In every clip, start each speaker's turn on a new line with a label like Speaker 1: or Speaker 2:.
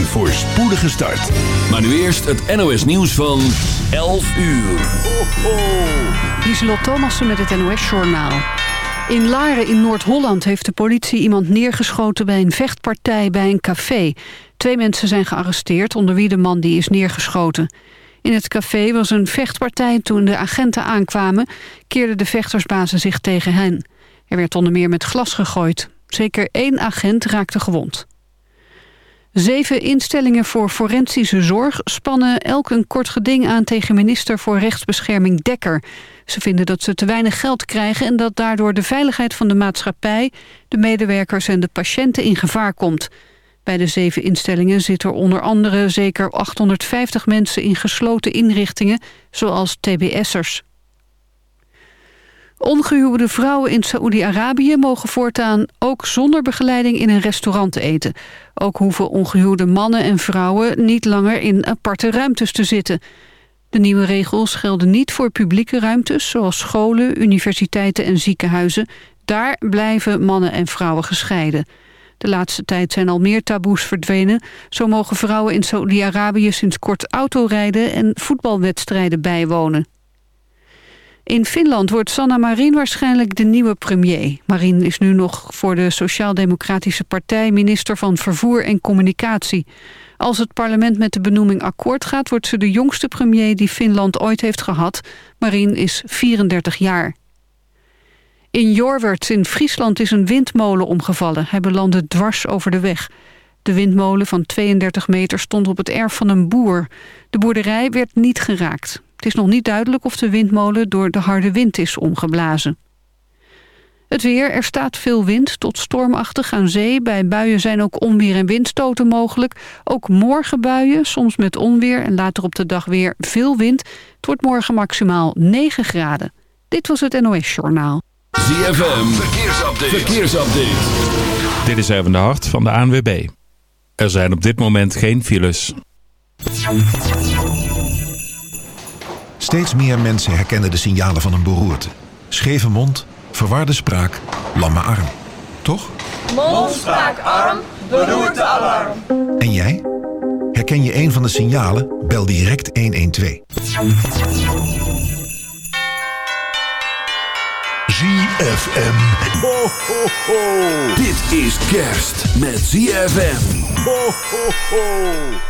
Speaker 1: Een voorspoedige start.
Speaker 2: Maar nu eerst het NOS nieuws van 11 uur. Ho, ho.
Speaker 3: Lieselot Thomassen met het NOS-journaal. In Laren in Noord-Holland heeft de politie iemand neergeschoten... bij een vechtpartij bij een café. Twee mensen zijn gearresteerd, onder wie de man die is neergeschoten. In het café was een vechtpartij. Toen de agenten aankwamen, keerden de vechtersbazen zich tegen hen. Er werd onder meer met glas gegooid. Zeker één agent raakte gewond. Zeven instellingen voor forensische zorg spannen elk een kort geding aan tegen minister voor rechtsbescherming Dekker. Ze vinden dat ze te weinig geld krijgen en dat daardoor de veiligheid van de maatschappij, de medewerkers en de patiënten in gevaar komt. Bij de zeven instellingen zitten onder andere zeker 850 mensen in gesloten inrichtingen, zoals tbs'ers. Ongehuwde vrouwen in Saoedi-Arabië mogen voortaan ook zonder begeleiding in een restaurant eten. Ook hoeven ongehuwde mannen en vrouwen niet langer in aparte ruimtes te zitten. De nieuwe regels gelden niet voor publieke ruimtes zoals scholen, universiteiten en ziekenhuizen. Daar blijven mannen en vrouwen gescheiden. De laatste tijd zijn al meer taboes verdwenen. Zo mogen vrouwen in Saoedi-Arabië sinds kort autorijden en voetbalwedstrijden bijwonen. In Finland wordt Sanna Marin waarschijnlijk de nieuwe premier. Marin is nu nog voor de Sociaal-Democratische Partij minister van Vervoer en Communicatie. Als het parlement met de benoeming akkoord gaat... wordt ze de jongste premier die Finland ooit heeft gehad. Marin is 34 jaar. In Jorwert in Friesland is een windmolen omgevallen. Hij belandde dwars over de weg. De windmolen van 32 meter stond op het erf van een boer. De boerderij werd niet geraakt. Het is nog niet duidelijk of de windmolen door de harde wind is omgeblazen. Het weer, er staat veel wind tot stormachtig aan zee. Bij buien zijn ook onweer en windstoten mogelijk. Ook morgen buien, soms met onweer en later op de dag weer veel wind. Het wordt morgen maximaal 9 graden. Dit was het NOS Journaal.
Speaker 2: ZFM, verkeersupdate. verkeersupdate.
Speaker 4: Dit is even de hart van de ANWB. Er zijn op dit moment geen files.
Speaker 5: Steeds meer mensen herkennen de signalen van een beroerte. Scheve mond, verwarde spraak, lamme arm. Toch?
Speaker 6: Mond, spraak, arm, beroerte, alarm.
Speaker 5: En jij? Herken je een van de signalen? Bel direct 112.
Speaker 1: ZFM. Ho, ho, ho.
Speaker 2: Dit is kerst met ZFM.
Speaker 1: Ho, ho, ho.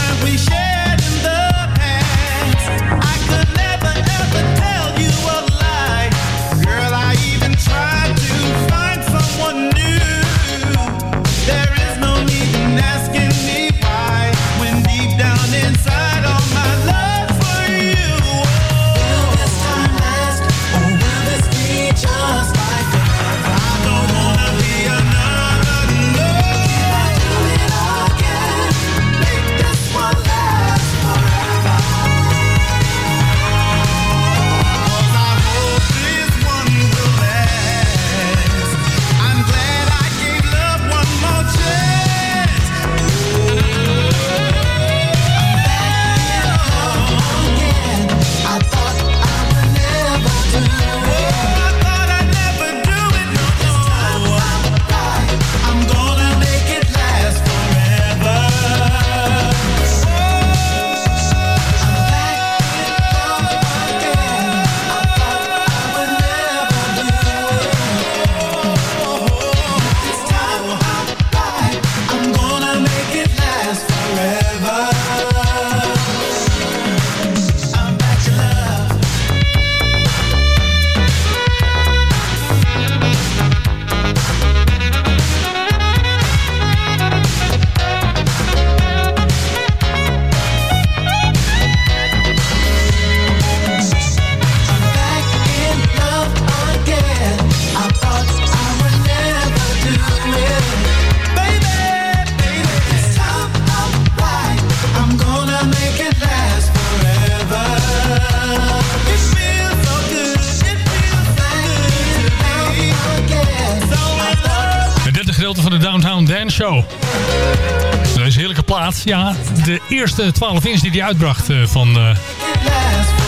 Speaker 7: eerste 12 inch die hij uitbracht eh, van uh,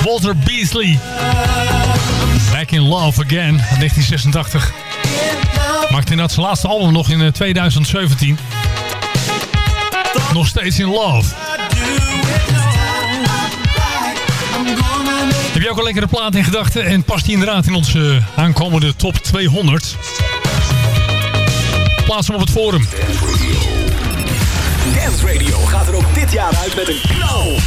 Speaker 7: Walter Beasley. Back in Love Again, 1986. Maakte inderdaad zijn laatste album nog in 2017. Nog steeds in Love. Heb je ook een lekkere plaat in gedachten en past die inderdaad in onze aankomende top 200? Plaats hem op het forum.
Speaker 8: Dance Radio gaat er ook dit jaar uit met een knal.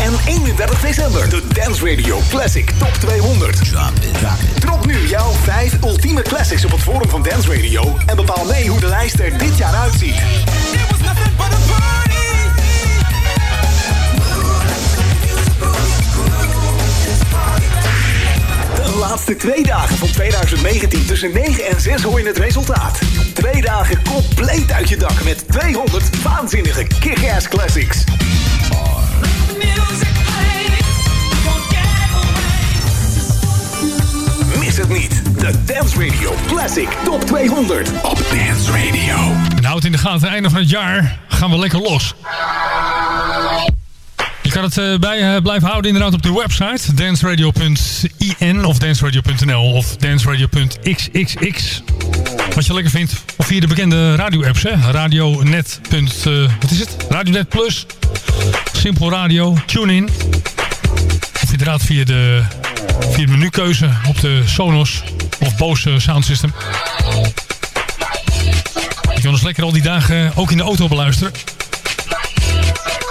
Speaker 8: en 31 december. De Dance Radio Classic Top 200. Drop. Drop nu jouw 5 ultieme classics op het forum van Dance Radio. En bepaal mee hoe de lijst er dit jaar uitziet. Laatste twee dagen van 2019 tussen 9 en 6 hoor je het resultaat. Twee dagen compleet uit je dak met 200 waanzinnige kick-ass classics. Mis het niet. De Dance Radio Classic Top 200 op Dance Radio.
Speaker 7: En houd in de gaten, einde van het jaar gaan we lekker los. Je kan het uh, bij uh, blijven houden inderdaad op de website danceradio.in of danceradio.nl of danceradio.xxx. Wat je lekker vindt. Of via de bekende radio-apps. Radionet. Uh, wat is het? Radionet Plus. Simpel Radio. Tune in. Of inderdaad via de, via de menukeuze op de Sonos of Bose Sound System. Je kan ons lekker al die dagen ook in de auto beluisteren.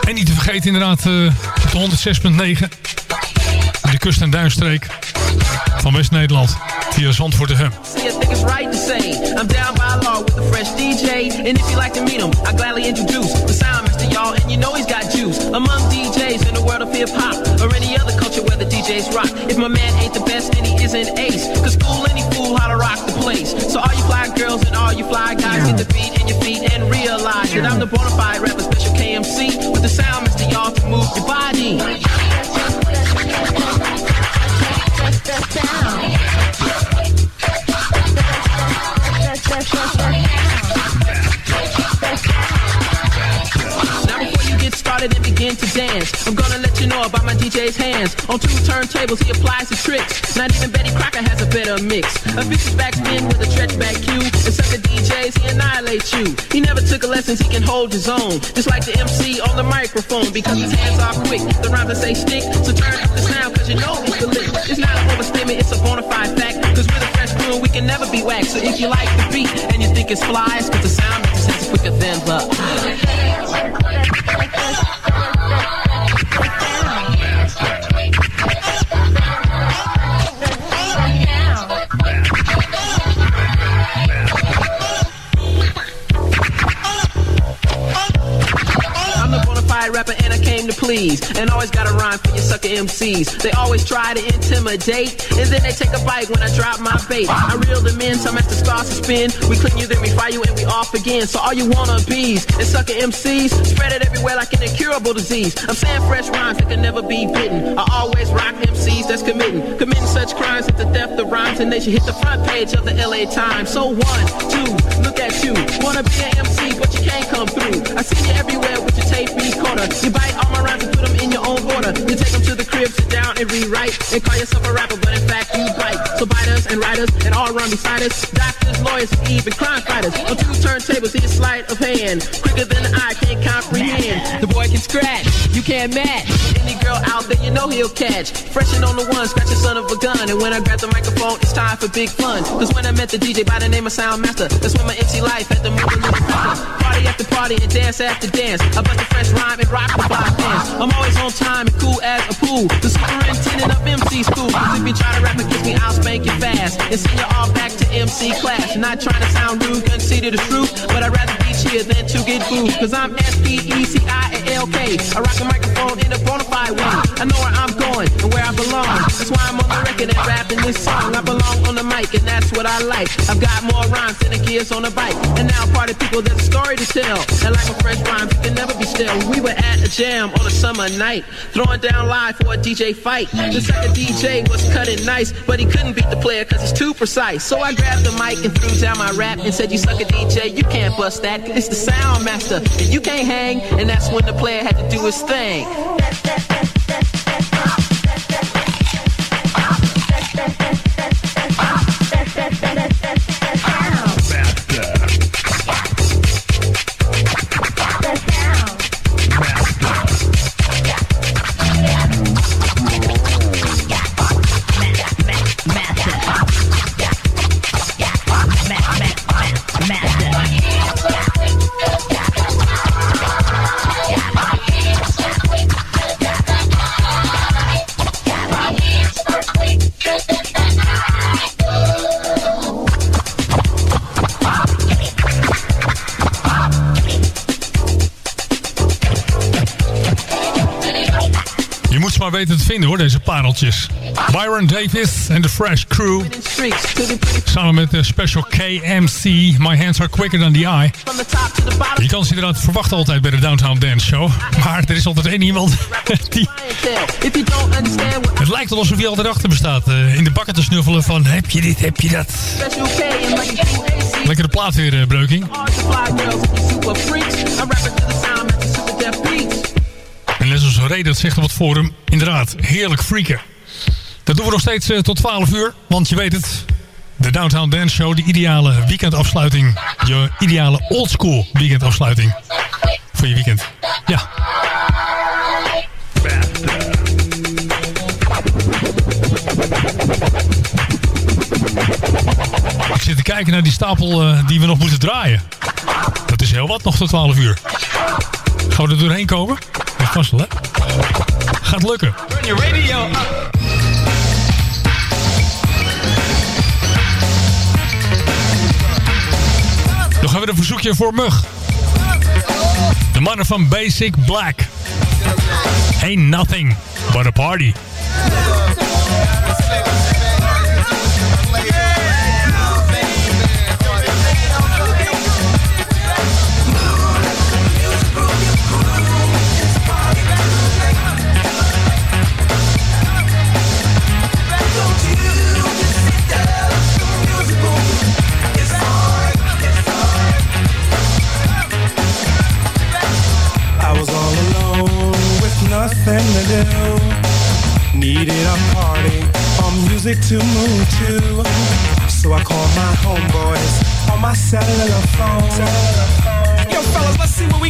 Speaker 7: En niet te vergeten inderdaad op de 106.9. De kust- en duinstreek van West-Nederland. Via Zandvoort
Speaker 9: move hands. On two turntables, he applies the tricks. Not even Betty Crocker has a better mix. A vicious backspin with a stretch back cue. Of the DJs, he annihilates you. He never took a lessons, he can hold his own. Just like the MC on the microphone, because his hands are quick. The rhymes that say stick, so turn up the sound, cause you know it's the lick. It's not an overstatement, it's a bona fide fact. Cause we're the fresh crew, we can never be whacked. So if you like the beat and you think it's fly, it's cause the sound just is quicker than the. Please. And always got a rhyme for your sucker MCs. They always try to intimidate. And then they take a bite when I drop my bait. I reel them in, some at the stars to spin. We clean you, then we fire you, and we off again. So all you wannabes and sucker MCs, spread it everywhere like an incurable disease. I'm saying fresh rhymes that can never be bitten. I always rock MCs that's committing. Committing such crimes that the theft of rhymes and they should hit the front page of the LA Times. So one, two, look at you. Wanna be an MC, but you can't come through. I see you everywhere with your tape corner You bite all my rhymes and put them in your own order. You take them to the crib, sit down and rewrite. And call yourself a rapper, but in fact you bite. So biters and writers and all run beside us. Doctors, lawyers, and even crime fighters. On two turntables, he's sleight of hand. Quicker than the eye can't comprehend. The boy can scratch, you can't match. Any girl out there, you know he'll catch. Freshin' on the one, scratch the son of a gun. And when I grab the microphone, it's time for big fun. Cause when I met the DJ by the name of Soundmaster, that's when my MC life had move little. Party after party and dance after dance. I bust a fresh rhyme and rock the block dance. I'm always on time and cool as a pool. The superintendent of MC school. Cause if you try to rap against me, I'll spank you fast. And send you all back to MC class. And not trying to sound rude, conceited the truth. But I'd rather be here than to get booed. Cause I'm S-P-E-C-I-A-L okay. I rock the microphone in a bona fide way. I know where I'm going and where I belong. That's why I'm on the record and rapping this song. I belong on the mic and that's what I like. I've got more rhymes than the kids on a bike. And now party people, there's a story to tell. And like a fresh rhyme, you can never be still. We were at a jam on a summer night, throwing down live for a DJ fight. The second DJ was cutting nice, but he couldn't beat the player cause he's too precise. So I grabbed the mic and threw down my rap and said, you suck a DJ, you can't bust that. It's the sound master, and you can't hang. And that's when the player had to do his thing.
Speaker 7: Maar weten te vinden hoor, deze pareltjes. Byron Davis en The Fresh Crew. Samen met de special KMC, My Hands Are Quicker Than The Eye. Je kan ze inderdaad verwachten altijd bij de Downtown Dance Show. Maar er is altijd één iemand die... Het lijkt alsof hij altijd achter me staat. eh, in de bakken te snuffelen van, heb je dit, heb je dat? Lekkere plaat weer, eh, Breuking. Net zoals Ray dat zegt op het forum, inderdaad, heerlijk freaken. Dat doen we nog steeds eh, tot 12 uur, want je weet het. De Downtown Dance Show, de ideale weekendafsluiting. Je ideale oldschool weekendafsluiting. Voor je weekend. Ja. Ik zit te kijken naar die stapel eh, die we nog moeten draaien. Dat is heel wat, nog tot 12 uur. Gaan we er doorheen komen? Vast wel, hè? Gaat lukken.
Speaker 6: Turn your radio up.
Speaker 7: Nog hebben we een verzoekje voor Mug. De mannen van Basic Black. Ain't nothing but a party.
Speaker 10: Nothing to do. Needed a party or music to move to. So I called my homeboys on my cellular phone. Yo, fellas, let's see what we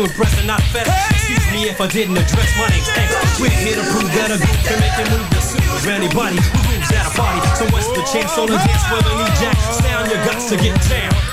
Speaker 10: to
Speaker 11: impress and not fed. Excuse me if I didn't address my name's X. We're here to prove that a group can make it move the suit anybody who moves at a party. So what's the chance on the dance where they need jack? On your guts to get down.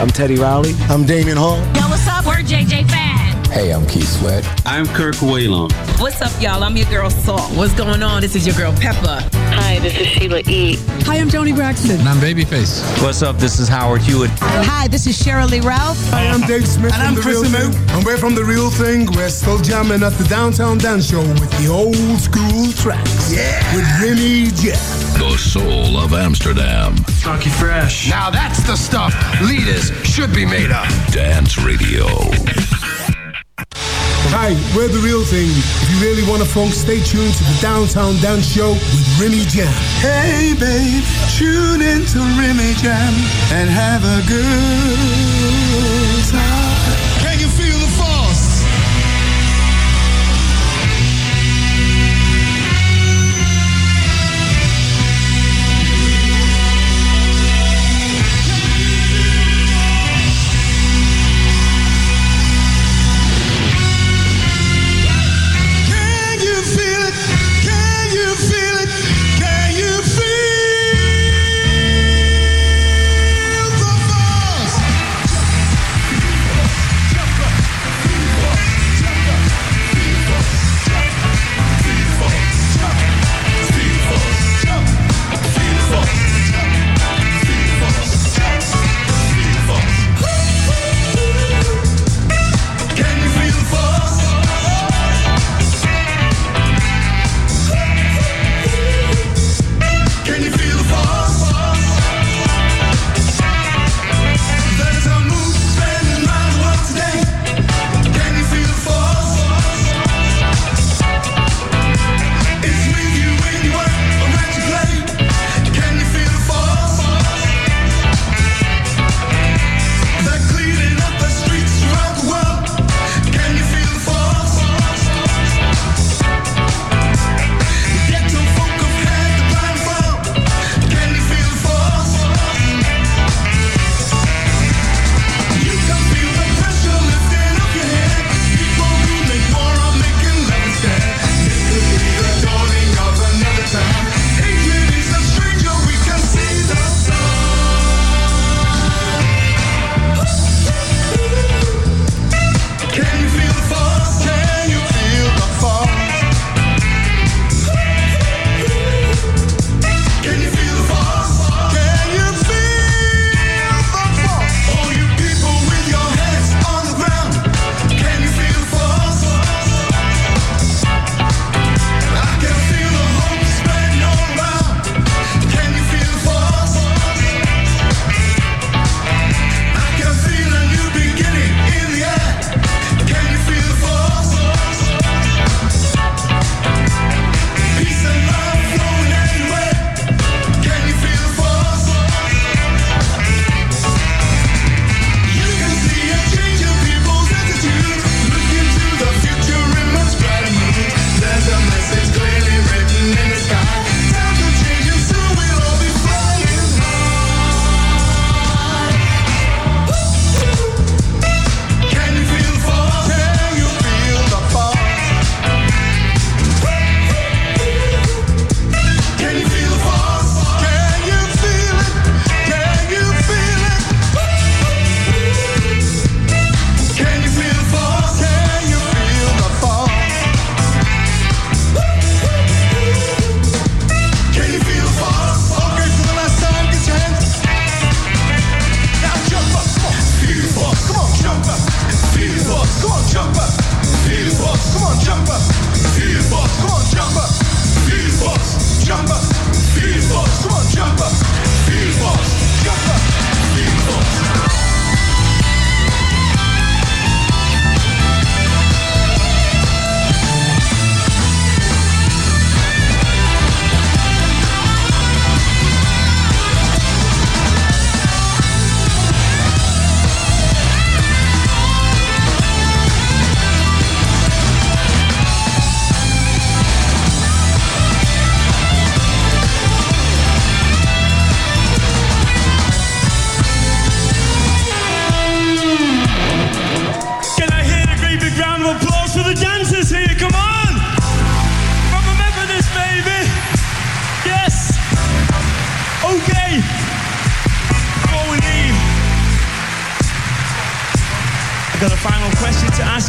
Speaker 12: I'm Teddy Riley. I'm Damien Hall.
Speaker 13: Yo, what's up? We're JJ Fad.
Speaker 12: Hey, I'm Keith Sweat.
Speaker 14: I'm Kirk Whalon.
Speaker 15: What's up, y'all? I'm your girl Salt. What's going on? This is your girl Pepper.
Speaker 16: Hi, this is Sheila E.
Speaker 15: Hi, I'm Joni Braxton.
Speaker 17: And I'm Babyface.
Speaker 18: What's up? This is Howard Hewitt.
Speaker 19: Hi, this is Cheryl Lee Ralph.
Speaker 20: Hi, I'm Dave Smith.
Speaker 21: And I'm Chris
Speaker 20: Real
Speaker 21: Amu.
Speaker 20: And we're from The Real Thing. We're still jamming at the Downtown Dance Show with the old school tracks.
Speaker 21: Yeah.
Speaker 20: With Remy Jeff.
Speaker 1: The soul of Amsterdam.
Speaker 21: Funky Fresh.
Speaker 22: Now that's the stuff leaders should be made of.
Speaker 1: Dance Radio.
Speaker 20: Hi, we're The Real Thing. If you really want to funk, stay tuned to the Downtown Dance Show with Remy Jam.
Speaker 21: Hey, babe, tune in to Remy Jam and have a good time.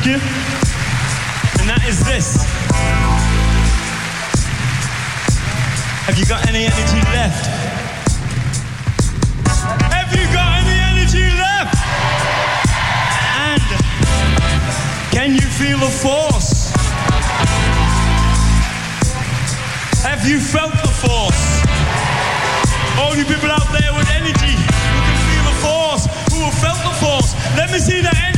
Speaker 23: ask you, and that is this Have you got any energy left? Have you got any energy left? And can you feel the force? Have you felt the force? Only people out there with energy who can feel the force, who have felt the force. Let me see that energy.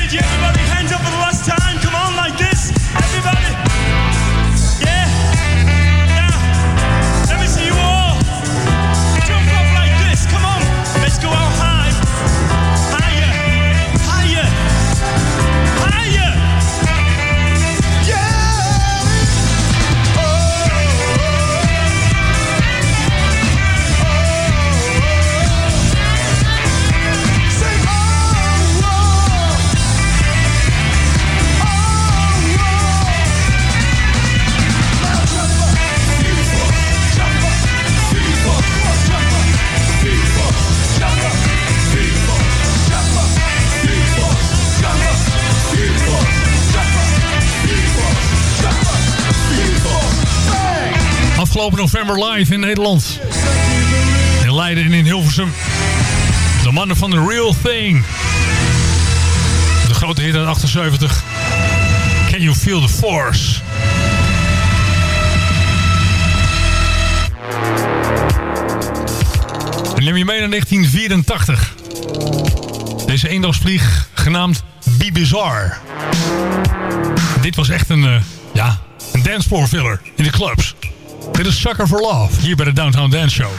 Speaker 7: afgelopen november live in Nederland. In Leiden en in Hilversum. De mannen van The Real Thing. De grote hit uit 78. Can You Feel The Force? En neem je mee naar 1984. Deze eendagsvlieg genaamd Bizarre. Dit was echt een, uh, ja, een dancefloor filler in de clubs. Dit is Sucker for Love, hier bij de Downtown Dance Show.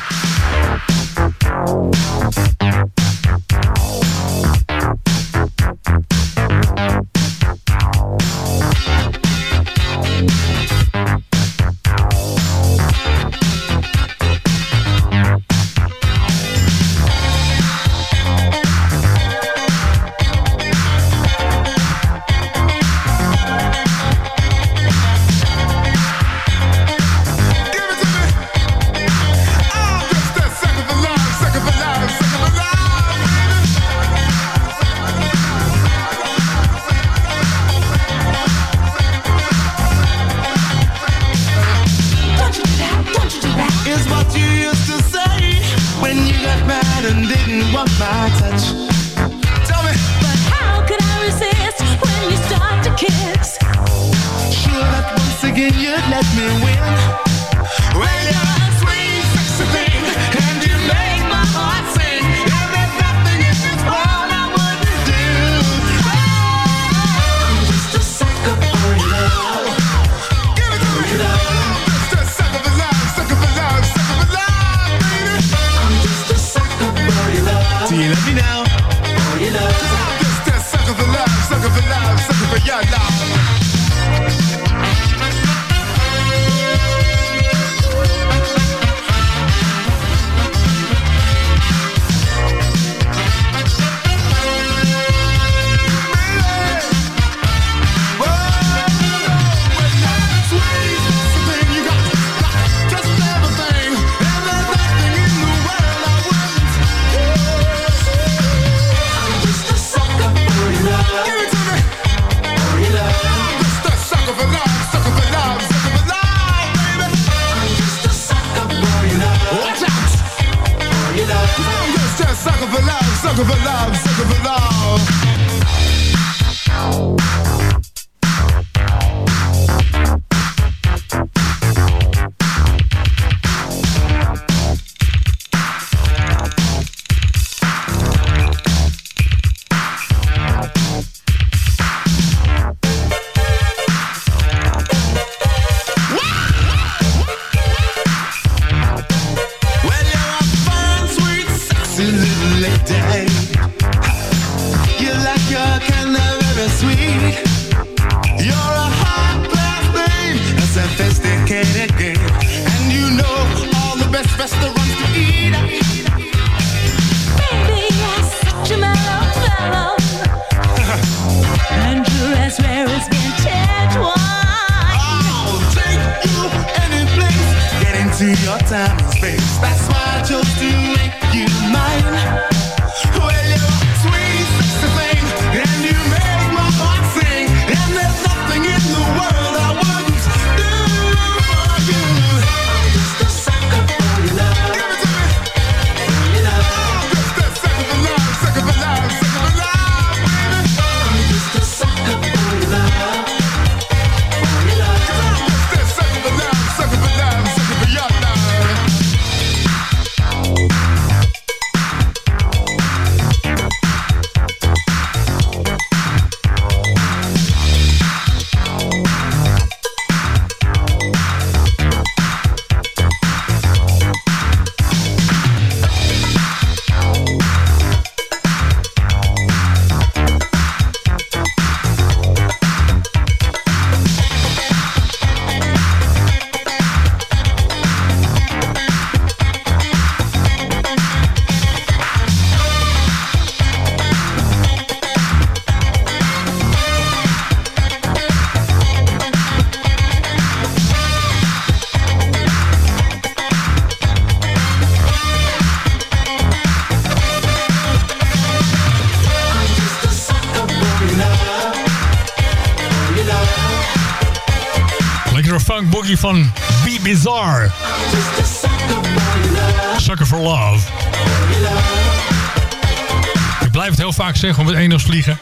Speaker 7: Zeggen om het één vliegen.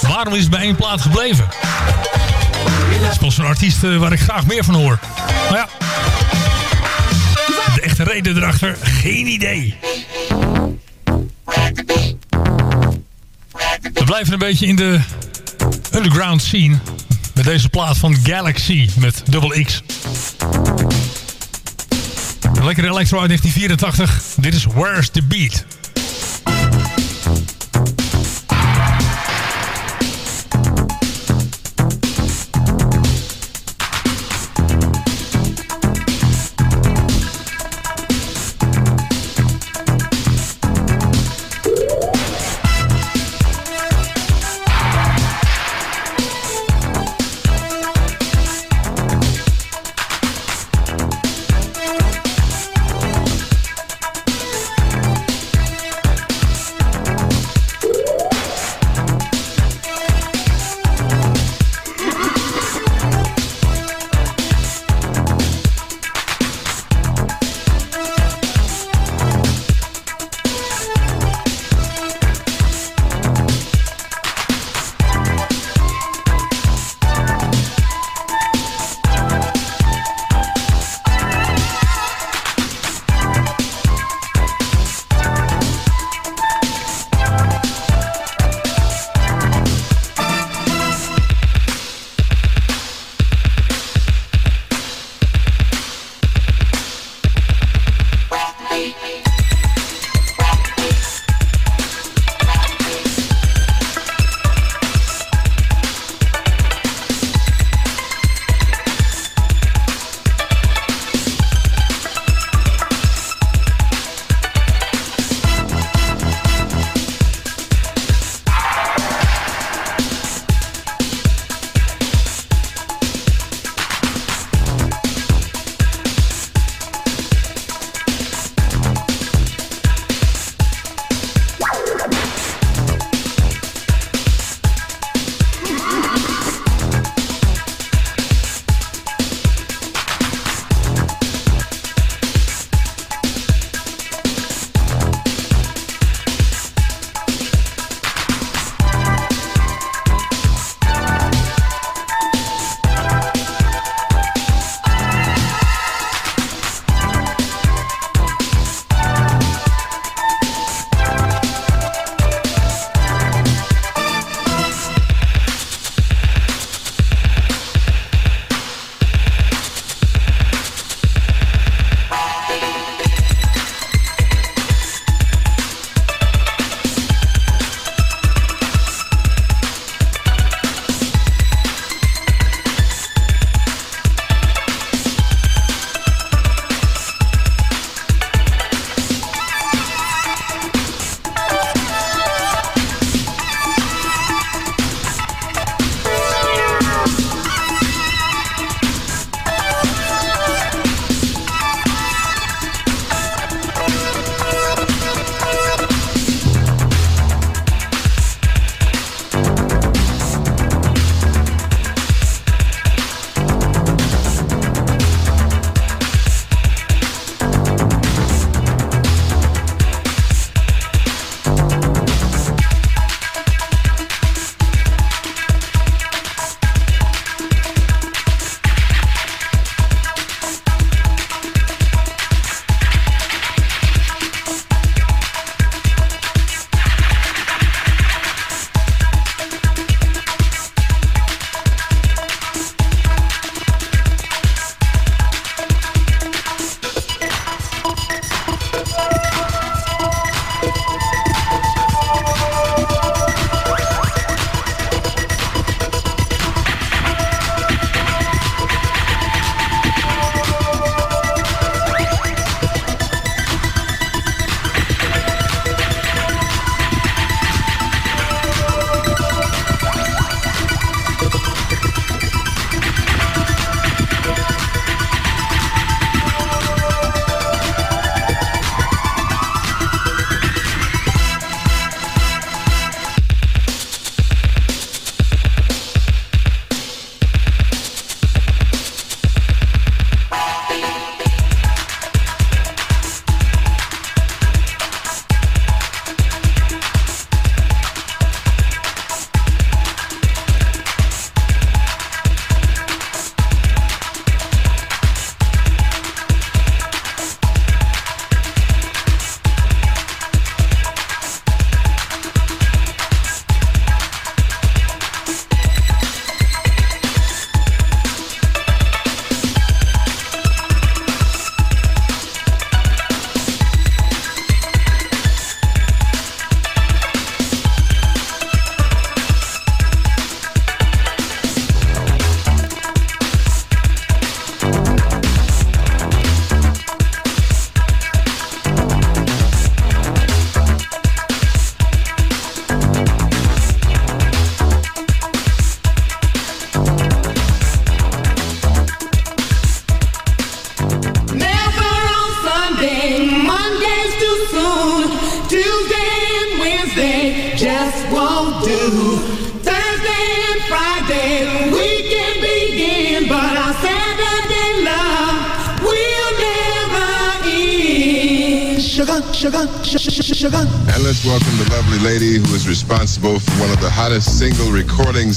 Speaker 7: Waarom is het bij één plaat gebleven? Het is pas een artiest eh, waar ik graag meer van hoor. Maar ja, de echte reden erachter, geen idee. We blijven een beetje in de underground scene. Met deze plaat van Galaxy met dubbel X. Lekkere electro uit 1984. Dit is Where's the Beat.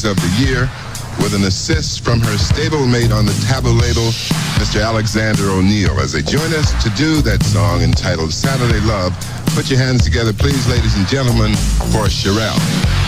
Speaker 24: Of the Year with an assist from her stablemate on the Taboo label, Mr. Alexander O'Neill, as they join us to do that song entitled Saturday Love. Put your hands together, please, ladies and gentlemen, for Sherelle.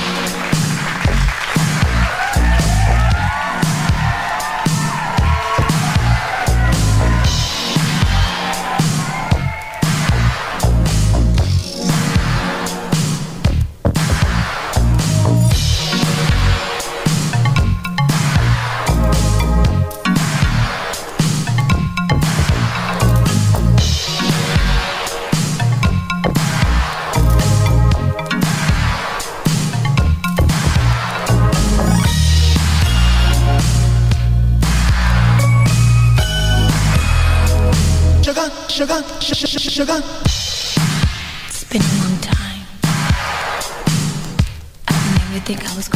Speaker 6: sugar.
Speaker 25: It's been a long time. I didn't even think I was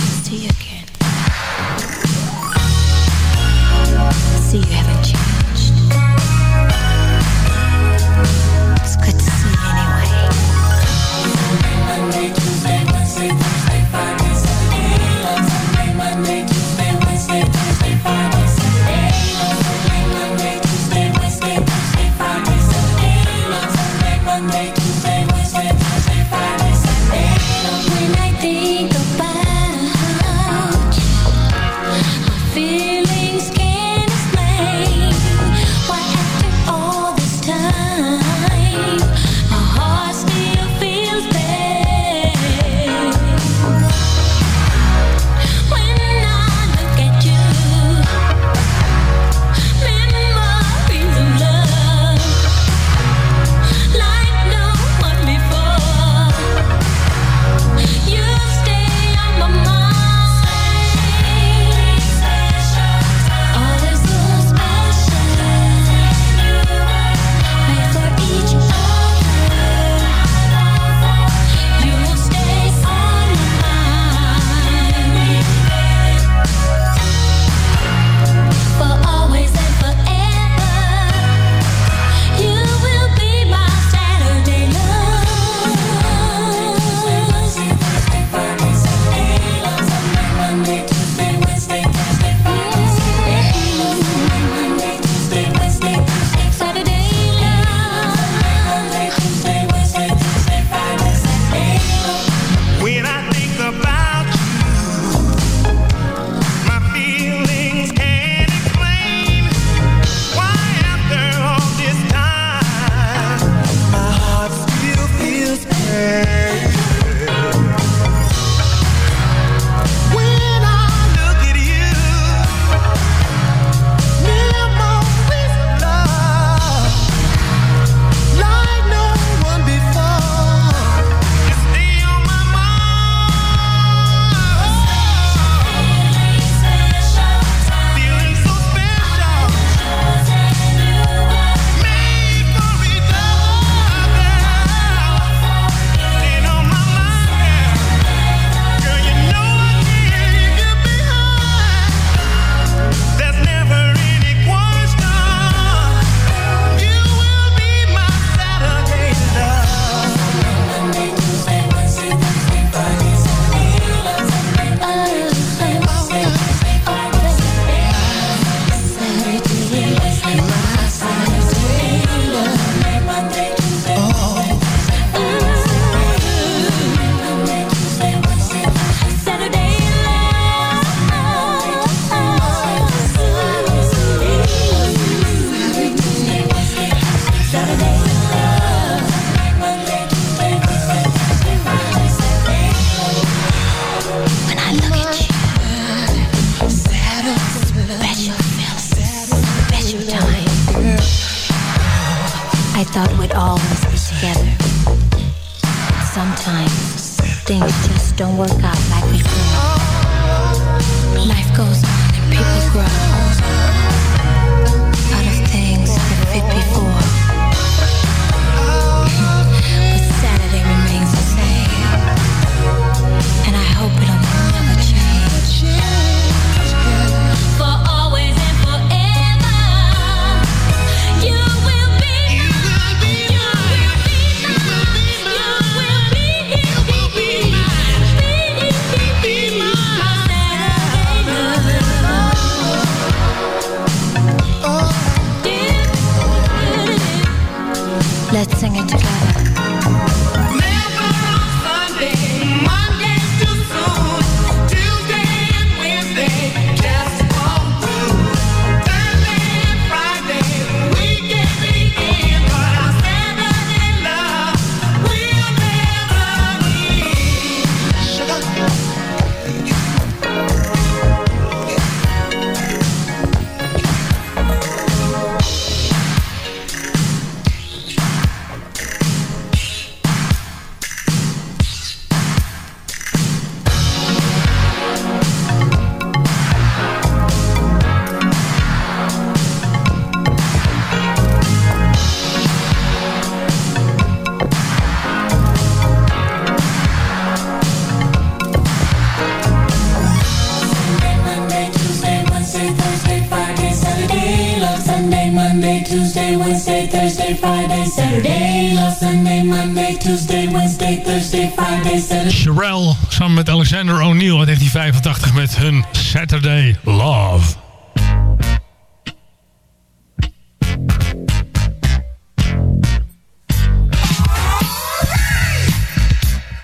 Speaker 7: 1985 met hun Saturday Love.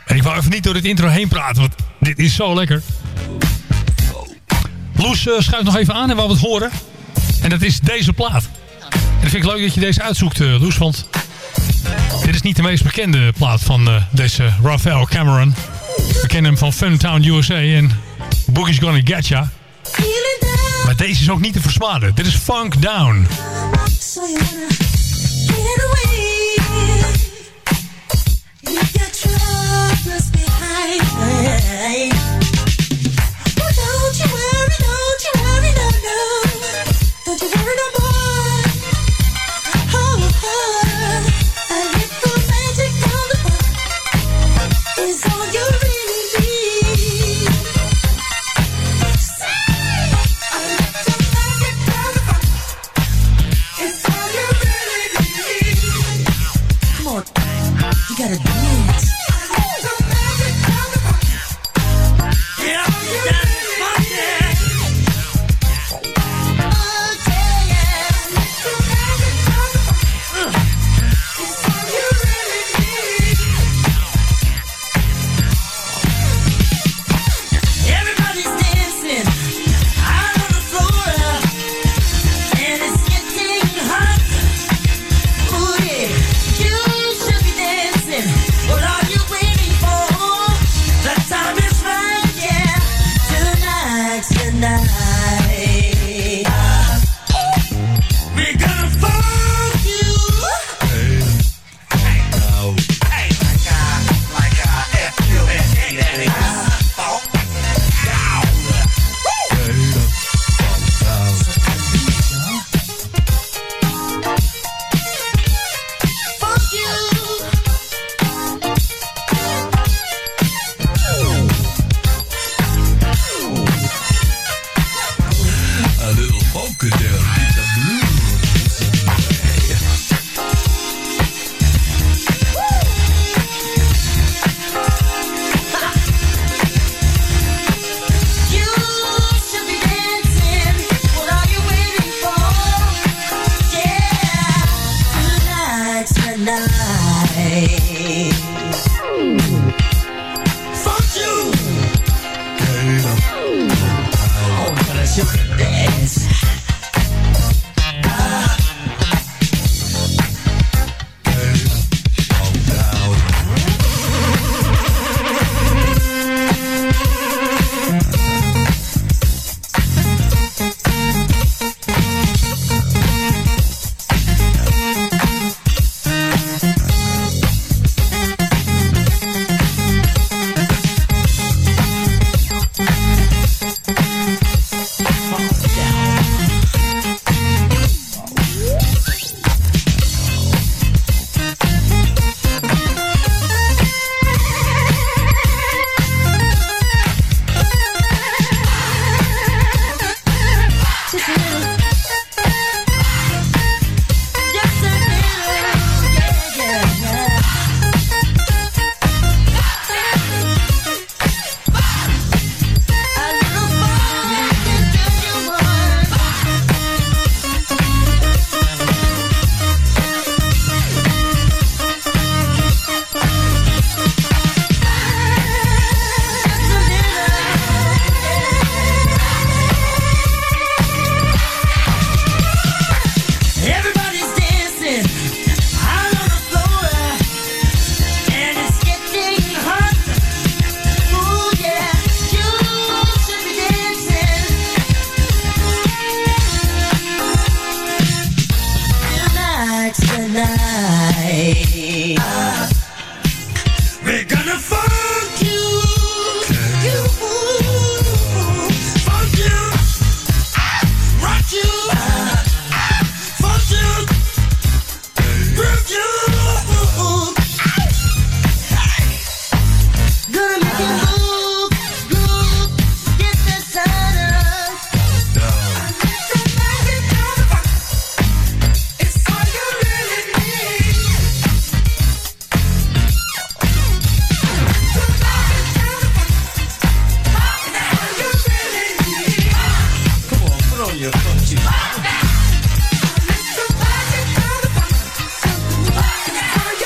Speaker 7: En ik wou even niet door dit intro heen praten, want dit is zo lekker. Loes uh, schuift nog even aan en we het horen. En dat is deze plaat. En dat vind ik leuk dat je deze uitzoekt, uh, Loes, want dit is niet de meest bekende plaat van uh, deze Raphael Cameron. We kennen hem van Funtown USA en Boogie's Gonna Get Ya. Maar deze is ook niet te versmaden. Dit is Funk Down.
Speaker 6: So.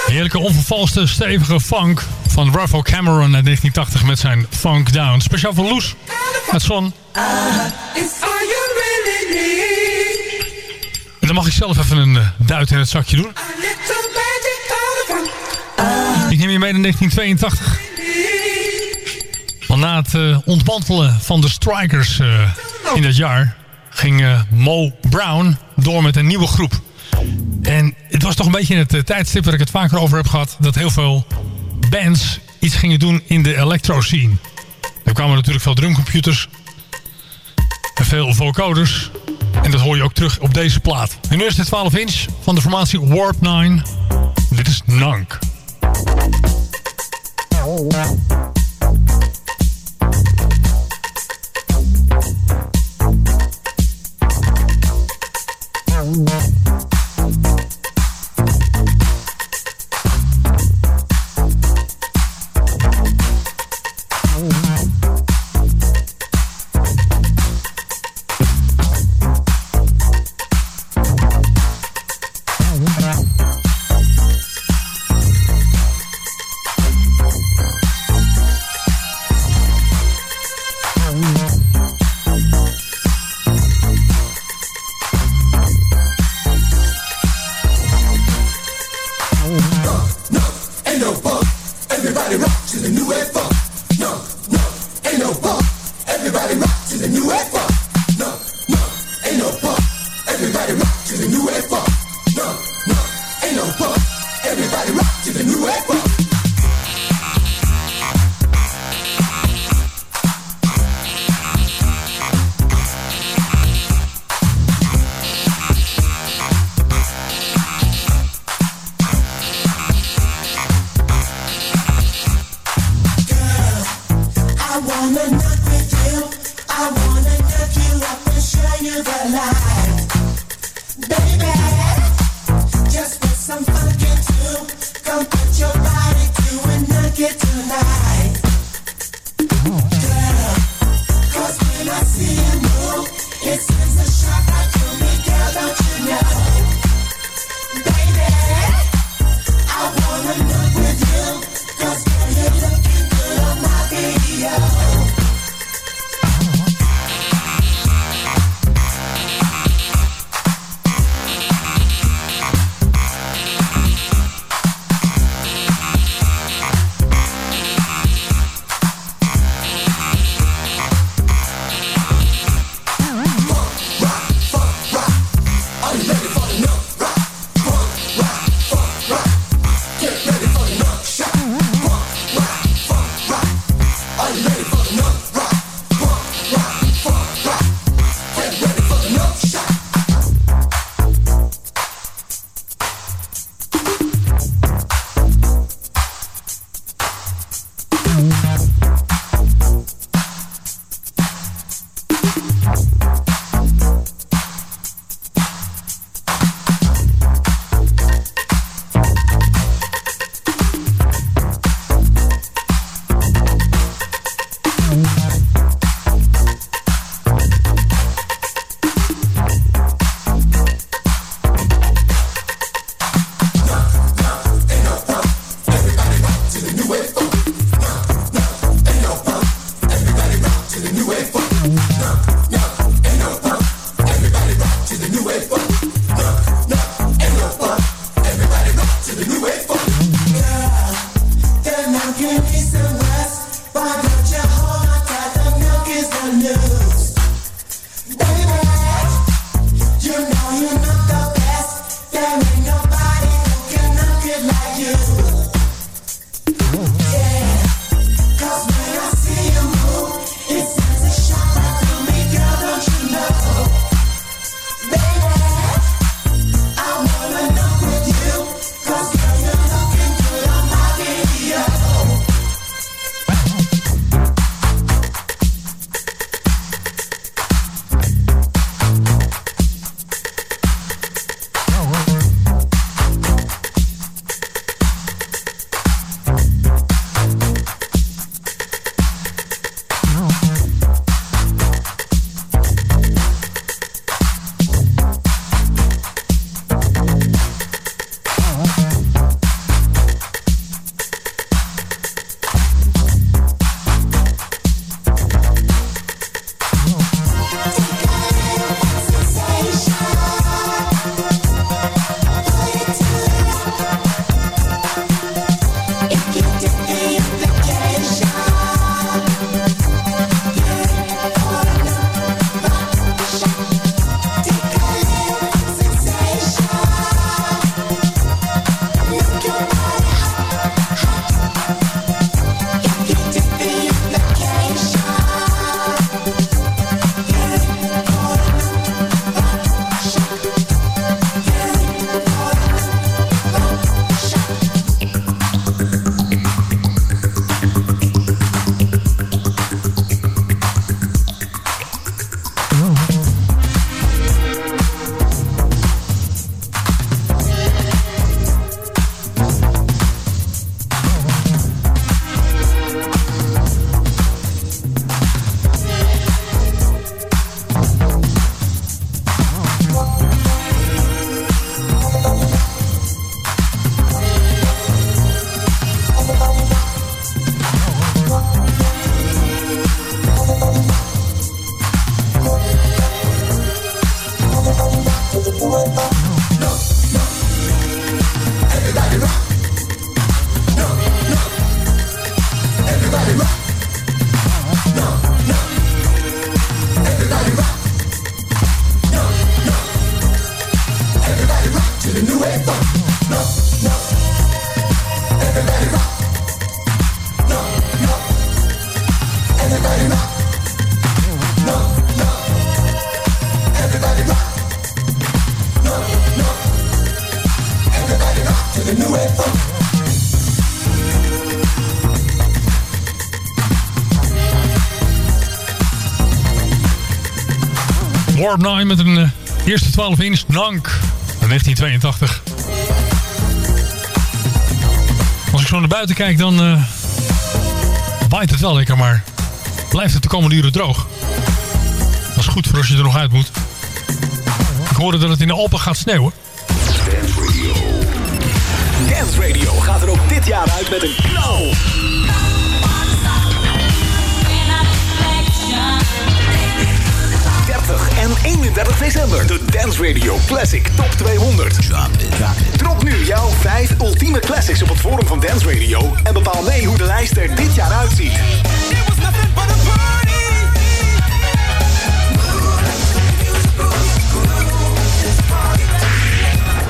Speaker 6: Heerlijke
Speaker 7: onvervalste stevige funk van Ruffle Cameron uit 1980 met zijn Funk Down. Speciaal voor Loes, het zon. En dan mag ik zelf even een eh, duit in het zakje doen. Ik neem je mee naar 1982. Maar na het eh, ontmantelen van de Strikers eh, in dat jaar ging Mo Brown door met een nieuwe groep. En het was toch een beetje in het tijdstip waar ik het vaker over heb gehad... dat heel veel bands iets gingen doen in de electro scene. Er kwamen natuurlijk veel drumcomputers... en veel vocoders... En dat hoor je ook terug op deze plaat. En nu is de 12 inch van de formatie Warp 9. Dit is Nank. Bye. everybody rock. Warp 9 met een eh, eerste 12 inch van 1982. Als ik zo naar buiten kijk, dan uh, waait het wel lekker, maar blijft het de komende uren droog. Dat is goed voor als je er nog uit moet. Ik hoorde dat het in de Alpen gaat sneeuwen.
Speaker 26: Dance Radio. Dance Radio gaat er ook dit jaar uit met een knal. 31 december. De Dance Radio Classic Top 200. Drop nu jouw 5 ultieme classics op het forum van Dance Radio. En bepaal mee hoe de lijst er dit jaar uitziet.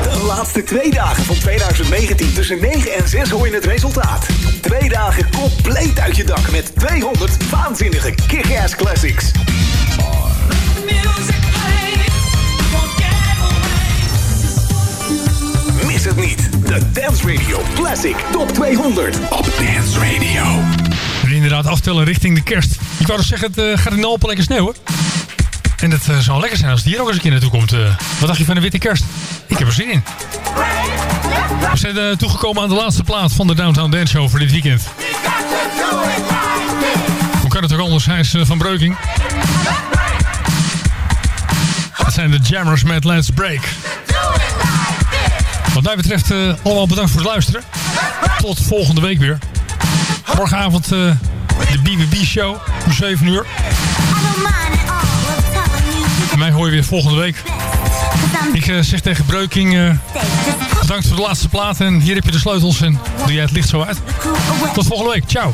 Speaker 26: De laatste twee dagen van 2019 tussen 9 en 6 hoor je het resultaat. Twee dagen compleet uit je dak met 200 waanzinnige kick-ass classics. Mis het niet. De Dance Radio Classic Top 200 op Dance Radio.
Speaker 7: En inderdaad aftellen richting de kerst. Ik wou dus zeggen, het uh, gaat in de Alpen lekker sneeuwen. En het uh, zou lekker zijn als het hier ook eens een keer naartoe komt. Uh, wat dacht je van de witte kerst? Ik heb er zin in. We zijn uh, toegekomen aan de laatste plaat van de Downtown Dance Show voor dit weekend. Hoe kan het ook anders? Hij is van Breuking. Dat zijn de Jammers met Let's Break. Wat mij betreft uh, allemaal bedankt voor het luisteren. Tot volgende week weer. Morgenavond uh, de BBB Show om 7 uur. Mij hoor je weer volgende week. Ik uh, zeg tegen Breuking, bedankt voor de laatste plaat. En hier heb je de sleutels en doe jij het licht zo uit. Tot volgende week. Ciao.